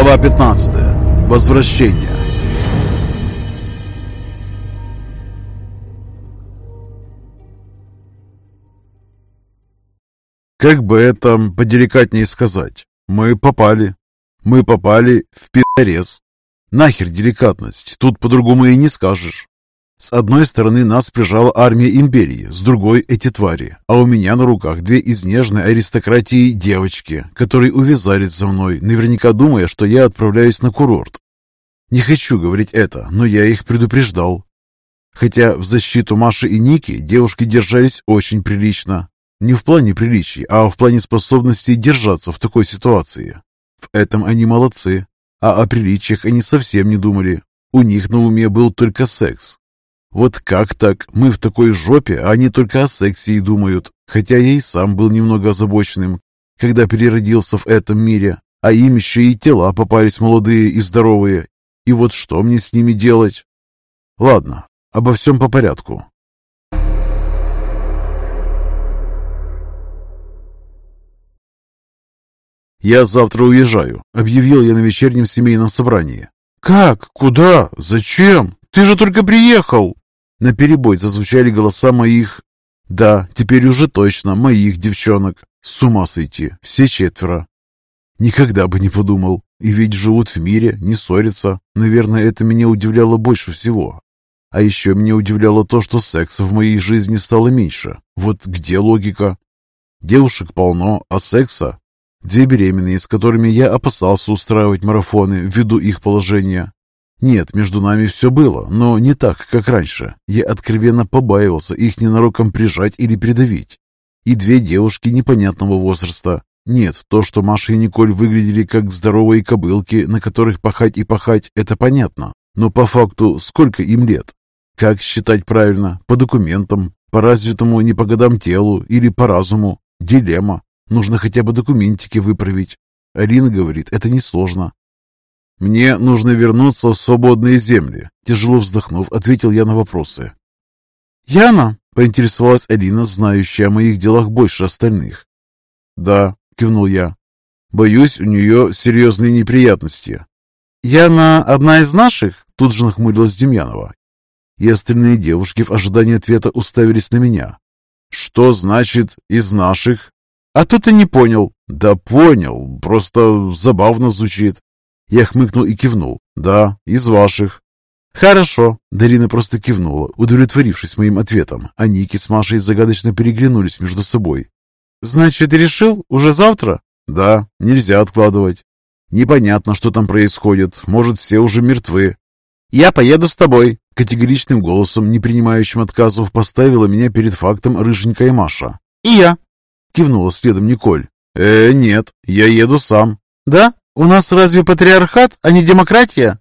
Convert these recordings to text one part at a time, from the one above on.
Глава 15. Возвращение. Как бы это поделикатнее сказать? Мы попали. Мы попали в пидорез. Нахер деликатность, тут по-другому и не скажешь. С одной стороны нас прижала армия империи, с другой эти твари, а у меня на руках две из нежной аристократии девочки, которые увязались за мной, наверняка думая, что я отправляюсь на курорт. Не хочу говорить это, но я их предупреждал. Хотя в защиту Маши и Ники девушки держались очень прилично. Не в плане приличий, а в плане способности держаться в такой ситуации. В этом они молодцы, а о приличиях они совсем не думали. У них на уме был только секс, вот как так? Мы в такой жопе, а они только о сексе и думают. Хотя я и сам был немного озабоченным, когда переродился в этом мире, а им еще и тела попались молодые и здоровые. И вот что мне с ними делать? Ладно, обо всем по порядку. «Я завтра уезжаю», — объявил я на вечернем семейном собрании. «Как? Куда? Зачем? Ты же только приехал!» На перебой зазвучали голоса моих... Да, теперь уже точно моих девчонок. С ума сойти, все четверо. Никогда бы не подумал. И ведь живут в мире, не ссорятся. Наверное, это меня удивляло больше всего. А еще меня удивляло то, что секса в моей жизни стало меньше. Вот где логика? Девушек полно, а секса? Две беременные, с которыми я опасался устраивать марафоны ввиду их положения. Нет, между нами все было, но не так, как раньше. Я откровенно побаивался их ненароком прижать или придавить. И две девушки непонятного возраста. Нет, то, что Маша и Николь выглядели как здоровые кобылки, на которых пахать и пахать, это понятно. Но по факту, сколько им лет? Как считать правильно? По документам? По развитому не по годам телу или по разуму? Дилемма. Нужно хотя бы документики выправить. Алина говорит, это несложно. «Мне нужно вернуться в свободные земли», – тяжело вздохнув, ответил я на вопросы. «Яна?» – поинтересовалась Алина, знающая о моих делах больше остальных. «Да», – кивнул я. «Боюсь, у нее серьезные неприятности». «Яна одна из наших?» – тут же нахмурилась Демьянова. И остальные девушки в ожидании ответа уставились на меня. «Что значит «из наших»?» «А то ты не понял». «Да понял, просто забавно звучит». Я хмыкнул и кивнул. «Да, из ваших». «Хорошо», — Дарина просто кивнула, удовлетворившись моим ответом, а Ники с Машей загадочно переглянулись между собой. «Значит, решил? Уже завтра?» «Да, нельзя откладывать. Непонятно, что там происходит. Может, все уже мертвы». «Я поеду с тобой», — категоричным голосом, не принимающим отказов, поставила меня перед фактом рыженькая Маша. «И я», — кивнула следом Николь. «Э, нет, я еду сам». «Да? У нас разве патриархат, а не демократия?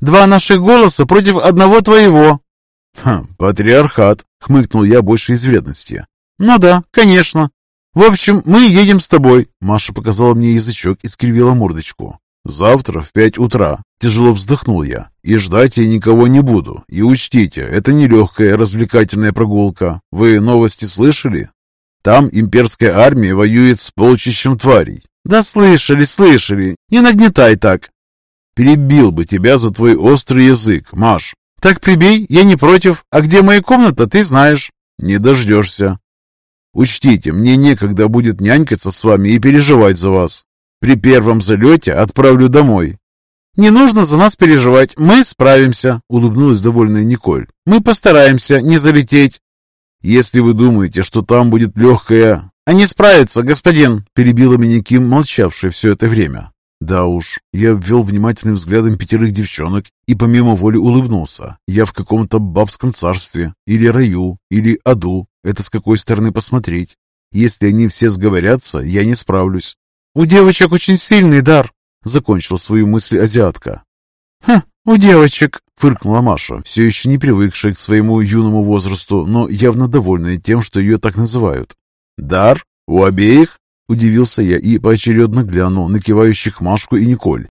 Два наших голоса против одного твоего». «Хм, патриархат», — хмыкнул я больше из вредности. «Ну да, конечно. В общем, мы едем с тобой». Маша показала мне язычок и скривила мордочку. «Завтра в пять утра», — тяжело вздохнул я. «И ждать я никого не буду. И учтите, это не легкая развлекательная прогулка. Вы новости слышали? Там имперская армия воюет с полчищем тварей. «Да слышали, слышали. Не нагнетай так». «Перебил бы тебя за твой острый язык, Маш». «Так прибей, я не против. А где моя комната, ты знаешь». «Не дождешься». «Учтите, мне некогда будет нянькаться с вами и переживать за вас. При первом залете отправлю домой». «Не нужно за нас переживать, мы справимся», — улыбнулась довольная Николь. «Мы постараемся не залететь». «Если вы думаете, что там будет легкая...» «Они справятся, господин!» – перебила меня Ким, молчавшая все это время. Да уж, я ввел внимательным взглядом пятерых девчонок и помимо воли улыбнулся. Я в каком-то бабском царстве, или раю, или аду. Это с какой стороны посмотреть. Если они все сговорятся, я не справлюсь. «У девочек очень сильный дар», — закончила свою мысль азиатка. «Хм, у девочек», — фыркнула Маша, все еще не привыкшая к своему юному возрасту, но явно довольная тем, что ее так называют. «Дар? У обеих?» – удивился я и поочередно глянул на кивающих Машку и Николь.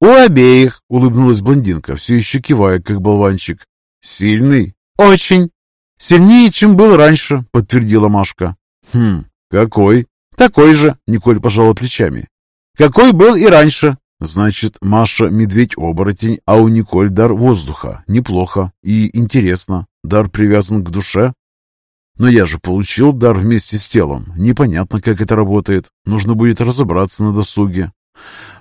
«У обеих!» – улыбнулась блондинка, все еще кивая, как болванчик. «Сильный?» «Очень!» «Сильнее, чем был раньше», – подтвердила Машка. «Хм, какой?» «Такой же», – Николь пожала плечами. «Какой был и раньше. Значит, Маша – медведь-оборотень, а у Николь дар воздуха. Неплохо и интересно. Дар привязан к душе? Но я же получил дар вместе с телом. Непонятно, как это работает. Нужно будет разобраться на досуге.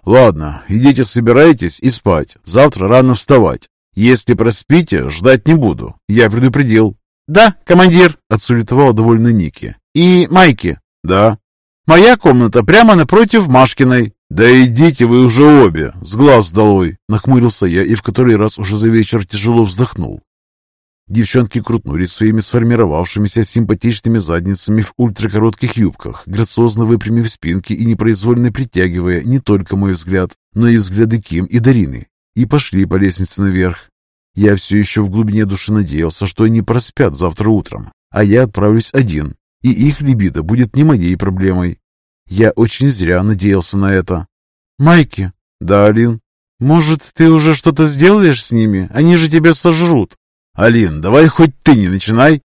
Ладно, идите собирайтесь и спать. Завтра рано вставать. Если проспите, ждать не буду. Я предупредил. «Да, командир», — отсулетовал довольно Ники. «И Майки». «Да». «Моя комната прямо напротив Машкиной». «Да идите вы уже обе, с глаз долой!» Нахмурился я и в который раз уже за вечер тяжело вздохнул. Девчонки крутнулись своими сформировавшимися симпатичными задницами в ультракоротких юбках, грациозно выпрямив спинки и непроизвольно притягивая не только мой взгляд, но и взгляды Ким и Дарины, и пошли по лестнице наверх. Я все еще в глубине души надеялся, что они проспят завтра утром, а я отправлюсь один, и их либидо будет не моей проблемой. Я очень зря надеялся на это. «Майки!» «Да, Алин?» «Может, ты уже что-то сделаешь с ними? Они же тебя сожрут!» «Алин, давай хоть ты не начинай!»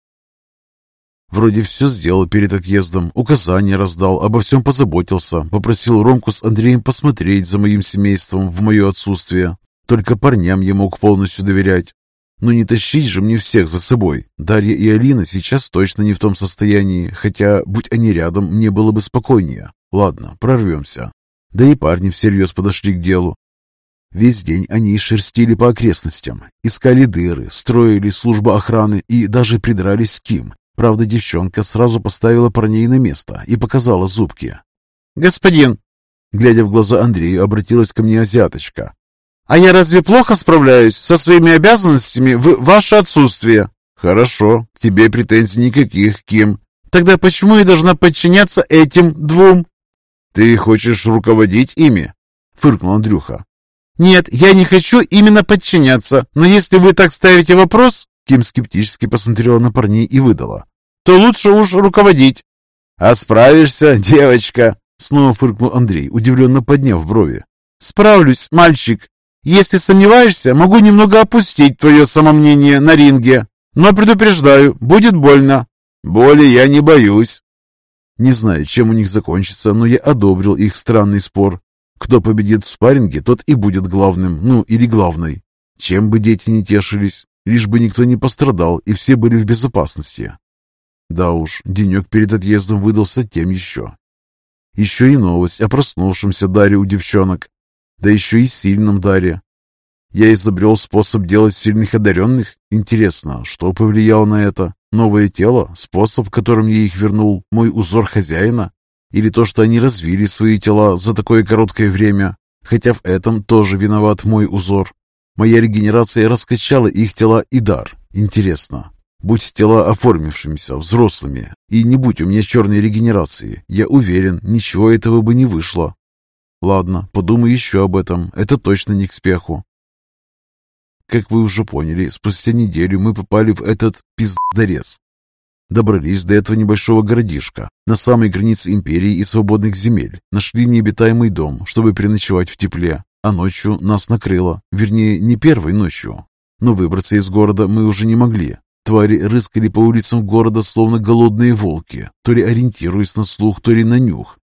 Вроде все сделал перед отъездом, указания раздал, обо всем позаботился, попросил Ромку с Андреем посмотреть за моим семейством в мое отсутствие. Только парням я мог полностью доверять. Но не тащить же мне всех за собой. Дарья и Алина сейчас точно не в том состоянии, хотя, будь они рядом, мне было бы спокойнее. Ладно, прорвемся. Да и парни всерьез подошли к делу. Весь день они шерстили по окрестностям, искали дыры, строили службу охраны и даже придрались с Ким. Правда, девчонка сразу поставила парней на место и показала зубки. «Господин!» Глядя в глаза Андрею, обратилась ко мне азиаточка. А я разве плохо справляюсь со своими обязанностями в ваше отсутствие? Хорошо, к тебе претензий никаких, Ким. Тогда почему я должна подчиняться этим двум? Ты хочешь руководить ими? Фыркнул Андрюха. Нет, я не хочу именно подчиняться, но если вы так ставите вопрос, Ким скептически посмотрела на парней и выдала, то лучше уж руководить. А справишься, девочка? Снова фыркнул Андрей, удивленно подняв брови. «Справлюсь, мальчик. Если сомневаешься, могу немного опустить твое самомнение на ринге. Но предупреждаю, будет больно. Боли я не боюсь. Не знаю, чем у них закончится, но я одобрил их странный спор. Кто победит в спарринге, тот и будет главным, ну или главной. Чем бы дети не тешились, лишь бы никто не пострадал и все были в безопасности. Да уж, денек перед отъездом выдался тем еще. Еще и новость о проснувшемся даре у девчонок да еще и сильном даре. Я изобрел способ делать сильных одаренных? Интересно, что повлияло на это? Новое тело? Способ, которым я их вернул? Мой узор хозяина? Или то, что они развили свои тела за такое короткое время? Хотя в этом тоже виноват мой узор. Моя регенерация раскачала их тела и дар. Интересно, будь тела оформившимися, взрослыми, и не будь у меня черной регенерации, я уверен, ничего этого бы не вышло. Ладно, подумай еще об этом. Это точно не к спеху. Как вы уже поняли, спустя неделю мы попали в этот пиздорез. Добрались до этого небольшого городишка, на самой границе империи и свободных земель. Нашли необитаемый дом, чтобы переночевать в тепле. А ночью нас накрыло. Вернее, не первой ночью. Но выбраться из города мы уже не могли. Твари рыскали по улицам города, словно голодные волки, то ли ориентируясь на слух, то ли на нюх.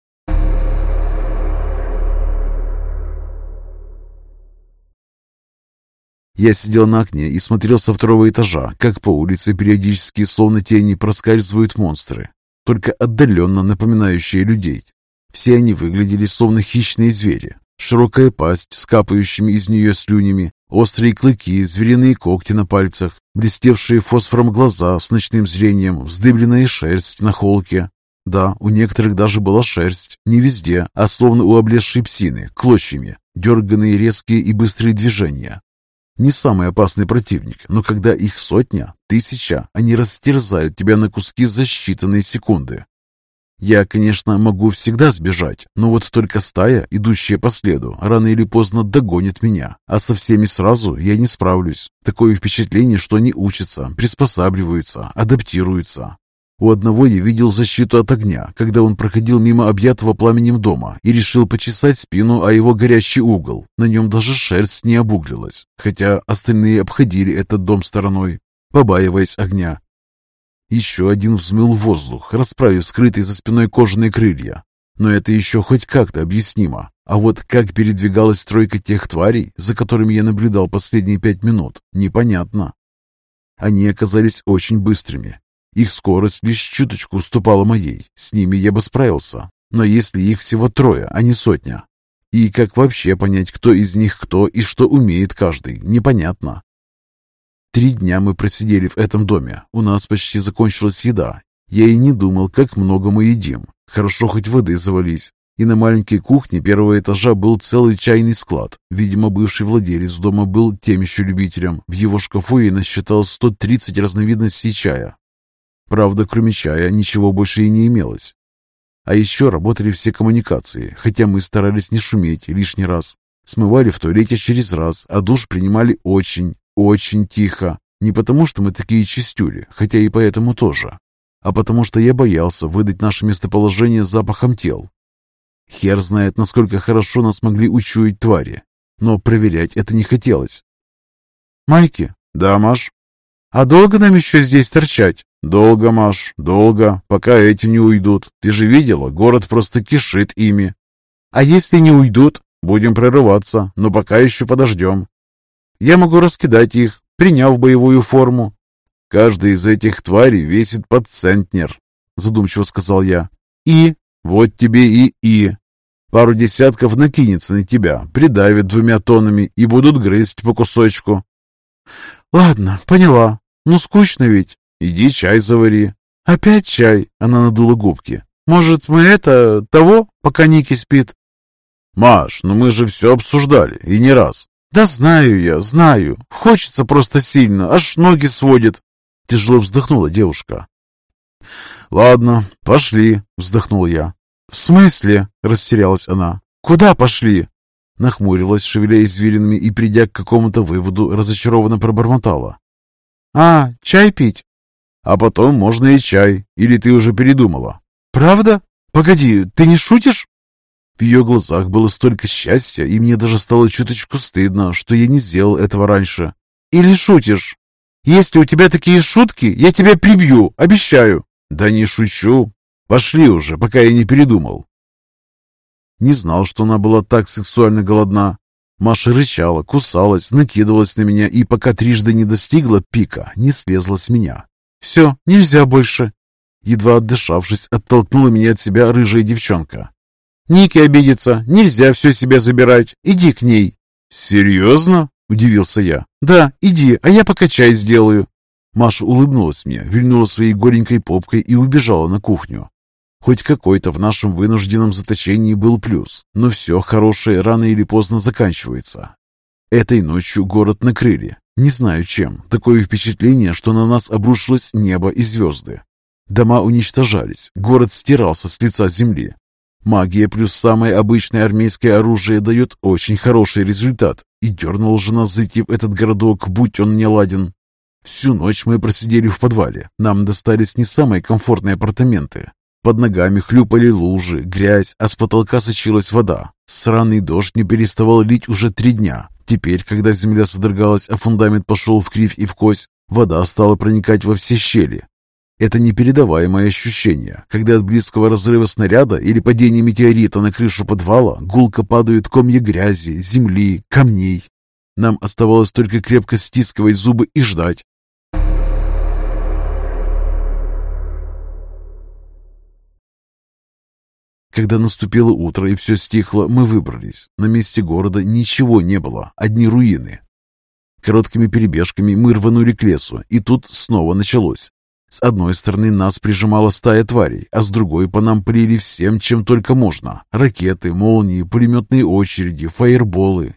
Я сидел на окне и смотрел со второго этажа, как по улице периодически, словно тени, проскальзывают монстры, только отдаленно напоминающие людей. Все они выглядели словно хищные звери. Широкая пасть с капающими из нее слюнями, острые клыки, звериные когти на пальцах, блестевшие фосфором глаза с ночным зрением, вздыбленная шерсть на холке. Да, у некоторых даже была шерсть, не везде, а словно у облезшей псины, клочьями, дерганные резкие и быстрые движения, не самый опасный противник, но когда их сотня, тысяча, они растерзают тебя на куски за считанные секунды. Я, конечно, могу всегда сбежать, но вот только стая, идущая по следу, рано или поздно догонит меня, а со всеми сразу я не справлюсь. Такое впечатление, что они учатся, приспосабливаются, адаптируются. У одного я видел защиту от огня, когда он проходил мимо объятого пламенем дома и решил почесать спину о его горящий угол. На нем даже шерсть не обуглилась, хотя остальные обходили этот дом стороной, побаиваясь огня. Еще один взмыл воздух, расправив скрытые за спиной кожаные крылья. Но это еще хоть как-то объяснимо. А вот как передвигалась тройка тех тварей, за которыми я наблюдал последние пять минут, непонятно. Они оказались очень быстрыми. Их скорость лишь чуточку уступала моей. С ними я бы справился. Но если их всего трое, а не сотня. И как вообще понять, кто из них кто и что умеет каждый, непонятно. Три дня мы просидели в этом доме. У нас почти закончилась еда. Я и не думал, как много мы едим. Хорошо хоть воды завались. И на маленькой кухне первого этажа был целый чайный склад. Видимо, бывший владелец дома был тем еще любителем. В его шкафу я насчитал 130 разновидностей чая. Правда, кроме чая ничего больше и не имелось. А еще работали все коммуникации, хотя мы старались не шуметь лишний раз. Смывали в туалете через раз, а душ принимали очень, очень тихо. Не потому, что мы такие чистюли, хотя и поэтому тоже, а потому что я боялся выдать наше местоположение запахом тел, Хер знает, насколько хорошо нас могли учуять твари, но проверять это не хотелось. «Майки?» «Да, Маш?» «А долго нам еще здесь торчать?» «Долго, Маш, долго, пока эти не уйдут. Ты же видела, город просто кишит ими». «А если не уйдут?» «Будем прорываться, но пока еще подождем». «Я могу раскидать их, приняв боевую форму». «Каждый из этих тварей весит под центнер», задумчиво сказал я. «И?» Вот тебе и и. Пару десятков накинется на тебя, придавит двумя тоннами и будут грызть по кусочку. Ладно, поняла. Ну, скучно ведь. Иди чай завари. Опять чай? Она надула губки. Может, мы это, того, пока Ники спит? Маш, ну мы же все обсуждали, и не раз. Да знаю я, знаю. Хочется просто сильно, аж ноги сводит. Тяжело вздохнула девушка. «Ладно, пошли», — вздохнул я. «В смысле?» — растерялась она. «Куда пошли?» Нахмурилась, шевеля извилинами и, придя к какому-то выводу, разочарованно пробормотала. «А, чай пить?» «А потом можно и чай. Или ты уже передумала?» «Правда? Погоди, ты не шутишь?» В ее глазах было столько счастья, и мне даже стало чуточку стыдно, что я не сделал этого раньше. «Или шутишь? Если у тебя такие шутки, я тебя прибью, обещаю!» «Да не шучу. Пошли уже, пока я не передумал». Не знал, что она была так сексуально голодна. Маша рычала, кусалась, накидывалась на меня и пока трижды не достигла пика, не слезла с меня. «Все, нельзя больше!» Едва отдышавшись, оттолкнула меня от себя рыжая девчонка. «Ники обидится, нельзя все себе забирать, иди к ней!» «Серьезно?» – удивился я. «Да, иди, а я пока чай сделаю!» Маша улыбнулась мне, вильнула своей горенькой попкой и убежала на кухню. Хоть какой-то в нашем вынужденном заточении был плюс, но все хорошее рано или поздно заканчивается. Этой ночью город накрыли. Не знаю чем. Такое впечатление, что на нас обрушилось небо и звезды. Дома уничтожались, город стирался с лица земли. Магия плюс самое обычное армейское оружие дает очень хороший результат, и дернул же нас зайти в этот городок, будь он не ладен. Всю ночь мы просидели в подвале. Нам достались не самые комфортные апартаменты. Под ногами хлюпали лужи, грязь, а с потолка сочилась вода. Сраный дождь не переставал лить уже три дня. Теперь, когда земля содрогалась, а фундамент пошел в кривь и в кость, вода стала проникать во все щели. Это непередаваемое ощущение, когда от близкого разрыва снаряда или падения метеорита на крышу подвала гулко падают комья грязи, земли, камней. Нам оставалось только крепко стискивать зубы и ждать, Когда наступило утро и все стихло, мы выбрались. На месте города ничего не было, одни руины. Короткими перебежками мы рванули к лесу, и тут снова началось. С одной стороны нас прижимала стая тварей, а с другой по нам плели всем, чем только можно. Ракеты, молнии, пулеметные очереди, фаерболы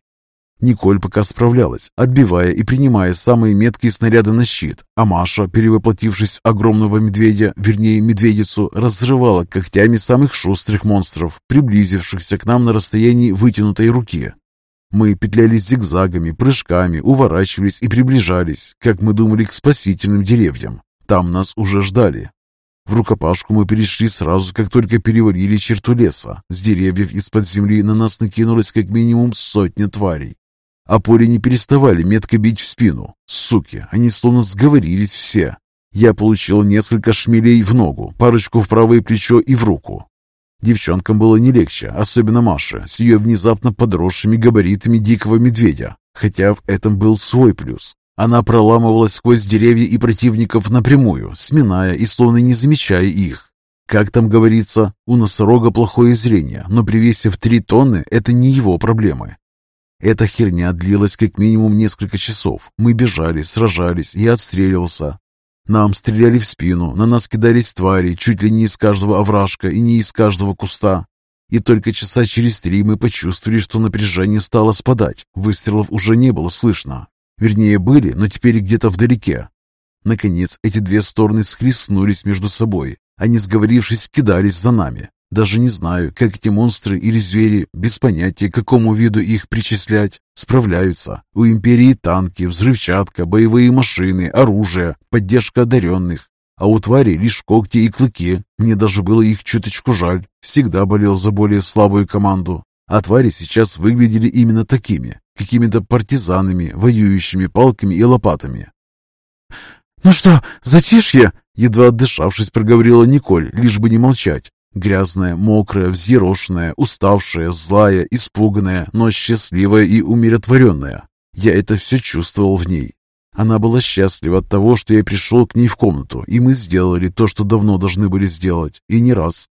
Николь пока справлялась, отбивая и принимая самые меткие снаряды на щит, а Маша, перевоплотившись в огромного медведя, вернее медведицу, разрывала когтями самых шустрых монстров, приблизившихся к нам на расстоянии вытянутой руки. Мы петлялись зигзагами, прыжками, уворачивались и приближались, как мы думали, к спасительным деревьям. Там нас уже ждали. В рукопашку мы перешли сразу, как только перевалили черту леса. С деревьев из-под земли на нас накинулось как минимум сотня тварей а пули не переставали метко бить в спину. Суки, они словно сговорились все. Я получил несколько шмелей в ногу, парочку в правое плечо и в руку. Девчонкам было не легче, особенно Маше, с ее внезапно подросшими габаритами дикого медведя, хотя в этом был свой плюс. Она проламывалась сквозь деревья и противников напрямую, сминая и словно не замечая их. Как там говорится, у носорога плохое зрение, но при весе в три тонны это не его проблемы. Эта херня длилась как минимум несколько часов. Мы бежали, сражались, я отстреливался. Нам стреляли в спину, на нас кидались твари, чуть ли не из каждого овражка и не из каждого куста. И только часа через три мы почувствовали, что напряжение стало спадать. Выстрелов уже не было слышно. Вернее, были, но теперь где-то вдалеке. Наконец, эти две стороны схлестнулись между собой. Они, сговорившись, кидались за нами. Даже не знаю, как эти монстры или звери, без понятия, к какому виду их причислять, справляются. У Империи танки, взрывчатка, боевые машины, оружие, поддержка одаренных. А у твари лишь когти и клыки. Мне даже было их чуточку жаль. Всегда болел за более слабую команду. А твари сейчас выглядели именно такими, какими-то партизанами, воюющими палками и лопатами. «Ну что, затишье?» Едва отдышавшись, проговорила Николь, лишь бы не молчать. Грязная, мокрая, взъерошенная, уставшая, злая, испуганная, но счастливая и умиротворенная. Я это все чувствовал в ней. Она была счастлива от того, что я пришел к ней в комнату, и мы сделали то, что давно должны были сделать, и не раз.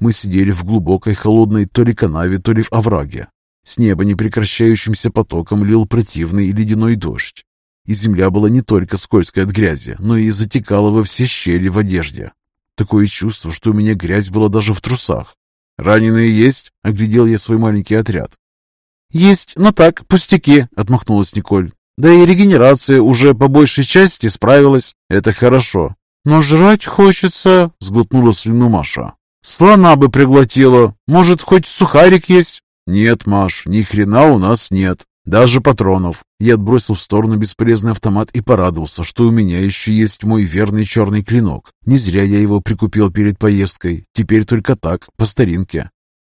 Мы сидели в глубокой холодной то ли канаве, то ли в овраге. С неба непрекращающимся потоком лил противный ледяной дождь. И земля была не только скользкой от грязи, но и затекала во все щели в одежде. Такое чувство, что у меня грязь была даже в трусах. «Раненые есть?» — оглядел я свой маленький отряд. «Есть, но так, пустяки», — отмахнулась Николь. «Да и регенерация уже по большей части справилась. Это хорошо». «Но жрать хочется», — сглотнула слюну Маша. «Слона бы приглотила. Может, хоть сухарик есть?» «Нет, Маш, ни хрена у нас нет. Даже патронов. Я отбросил в сторону бесполезный автомат и порадовался, что у меня еще есть мой верный черный клинок. Не зря я его прикупил перед поездкой. Теперь только так, по старинке.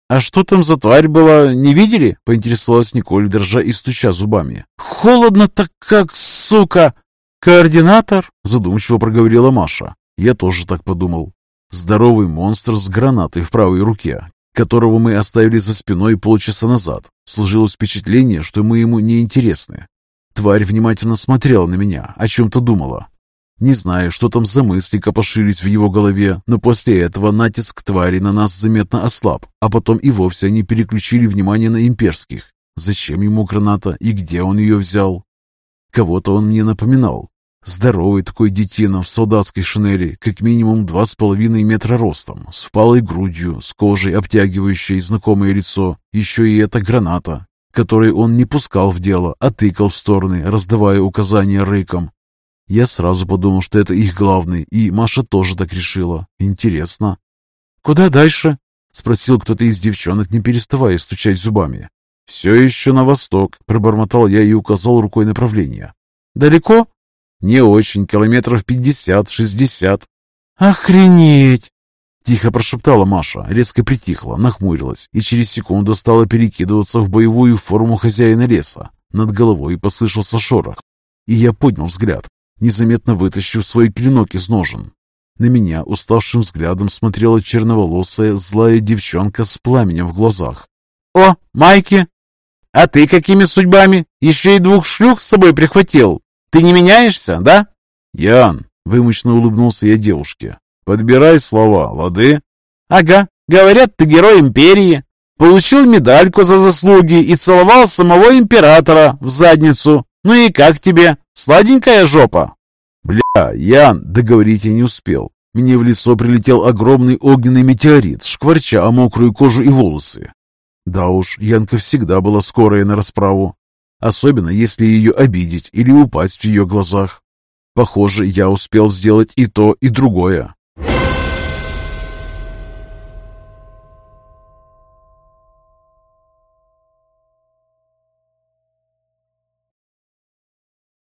«А что там за тварь была, не видели?» — поинтересовалась Николь, дрожа и стуча зубами. «Холодно так как, сука!» «Координатор?» — задумчиво проговорила Маша. Я тоже так подумал. Здоровый монстр с гранатой в правой руке, которого мы оставили за спиной полчаса назад. Сложилось впечатление, что мы ему не интересны. Тварь внимательно смотрела на меня, о чем-то думала. Не знаю, что там за мысли копошились в его голове, но после этого натиск твари на нас заметно ослаб, а потом и вовсе они переключили внимание на имперских. Зачем ему граната и где он ее взял? Кого-то он мне напоминал. Здоровый такой детина в солдатской шинели, как минимум два с половиной метра ростом, с впалой грудью, с кожей, обтягивающей знакомое лицо. Еще и эта граната, которой он не пускал в дело, а тыкал в стороны, раздавая указания рыком. Я сразу подумал, что это их главный, и Маша тоже так решила. Интересно. «Куда дальше?» — спросил кто-то из девчонок, не переставая стучать зубами. «Все еще на восток», — пробормотал я и указал рукой направление. «Далеко?» «Не очень, километров пятьдесят-шестьдесят». «Охренеть!» Тихо прошептала Маша, резко притихла, нахмурилась и через секунду стала перекидываться в боевую форму хозяина леса. Над головой послышался шорох, и я поднял взгляд, незаметно вытащив свой клинок из ножен. На меня уставшим взглядом смотрела черноволосая злая девчонка с пламенем в глазах. «О, Майки! А ты какими судьбами? Еще и двух шлюх с собой прихватил!» Ты не меняешься, да?» «Ян», — вымученно улыбнулся я девушке, — «подбирай слова, лады?» «Ага, говорят, ты герой империи. Получил медальку за заслуги и целовал самого императора в задницу. Ну и как тебе? Сладенькая жопа?» «Бля, Ян, договорить я не успел. Мне в лицо прилетел огромный огненный метеорит, шкварча о мокрую кожу и волосы. Да уж, Янка всегда была скорая на расправу особенно если ее обидеть или упасть в ее глазах. Похоже, я успел сделать и то, и другое.